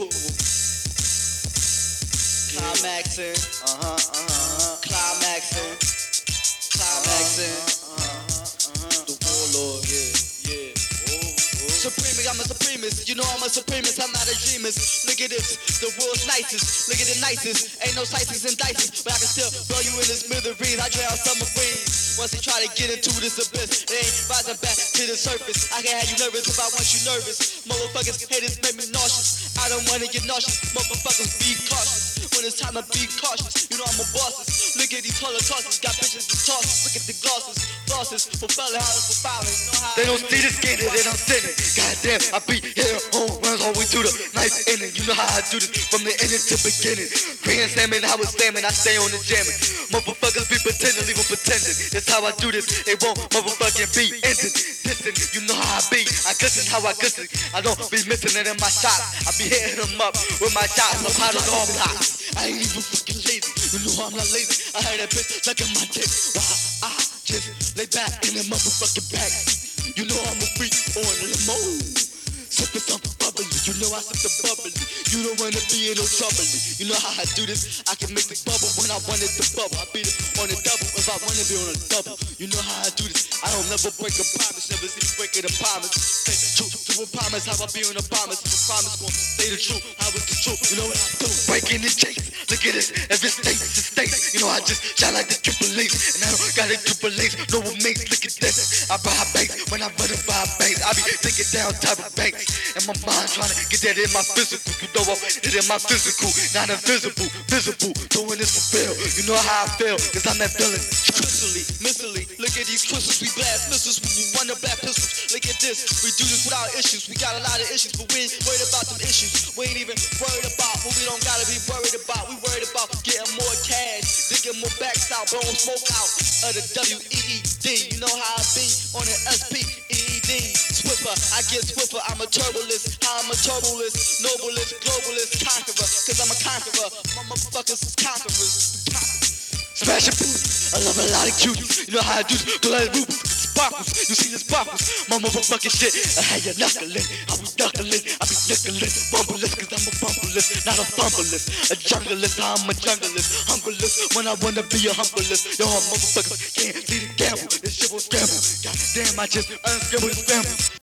Climaxing. Uh huh. Uh huh. Climaxing. Climaxing. Uh huh. The. Yeah. Yeah. Supreme, I'm a supremacist. You know I'm a supremacist. I'm not a dreamist. Look at this, the world's nicest. Look at the nicest. Ain't no slices and dices, but I can still blow you in the smithereens. I drown summer breeze. Once they try to get into this abyss, they ain't rising back to the surface. I can have you nervous if I want you nervous. Motherfuckers, haters make me nauseous. I don't wanna get nauseous. Motherfuckers, be cautious. When it's time to be cautious, you know I'm a boss. Look at these color tosses, got bitches and tosses. Look at the glosses, glosses for fella houses for violence. They don't see it. the skater that I'm sending. Goddamn, I be here home runs all the way to the ninth inning. You know how I do this from the ending to beginning. Grand slamming, I was slamming, I stay on the jamming. Motherfuckers pretending. That's how I do this. It won't motherfucking be ending. Listen, you know how I be. I glisten how I glisten. I don't be missing it in my shots. I be hitting them up with my shots. I'm out of all blocks. I ain't even fucking lazy. You know I'm not lazy. I heard that bitch like my dick. Why I just lay back in the motherfucking back. You know I'm a freak on the mode. Sipping some bubbly. You know I sip the bubbly. You don't wanna be in no trouble. You know how I do this. I can make the bubble when I want it to bubble. I beat it on the if I wanna be on a double. You know how I do this. I don't never break a promise. Never see breaking a promise. Say true to a promise. How I be on a promise. If a promise gon' say the truth. How it's the truth. You know what I do. breaking the chase, Look at this, every state to state. You know I just shine like the triple A's, and I don't got a triple A's, no mates. Look at this, I buy banks when I run and buy banks. I be thinking down type of banks, and my mind trying to get that in my physical. You know it in my physical, not invisible, visible. Doing this for real. You know how I feel, cause I'm that villain. Crystally, missily, look at these crystals. We blast missiles we run the black pistols. Look at this, we do this without issues. We got a lot of issues, but we ain't worried about them issues. We ain't even worried about what we don't gotta be worried about. We worried about getting more cash, digging more backs out, blowing smoke out of the W-E-E-D. You know how I be on the S-P-E-E-D. Swiffer, I get swiffer. I'm a turbolist. I'm a turbolist, noblest, globalist, conqueror. Cause I'm a conqueror. My motherfuckers is conquerors. Smashing booty, I love a lot of cuties. You know how I do this, like rubies, sparkles. You see the sparkles, my motherfucking shit. I had you knuckling, I was knuckling, I be nickeling, bumbleless, cause I'm a bumbleless, not a fumbleist. A junglist, I'm a junglist, humbleless, when I wanna be a humblelist. Yo, motherfuckers can't see the gamble, this shit will scramble. God damn, I just unscramble the scramble.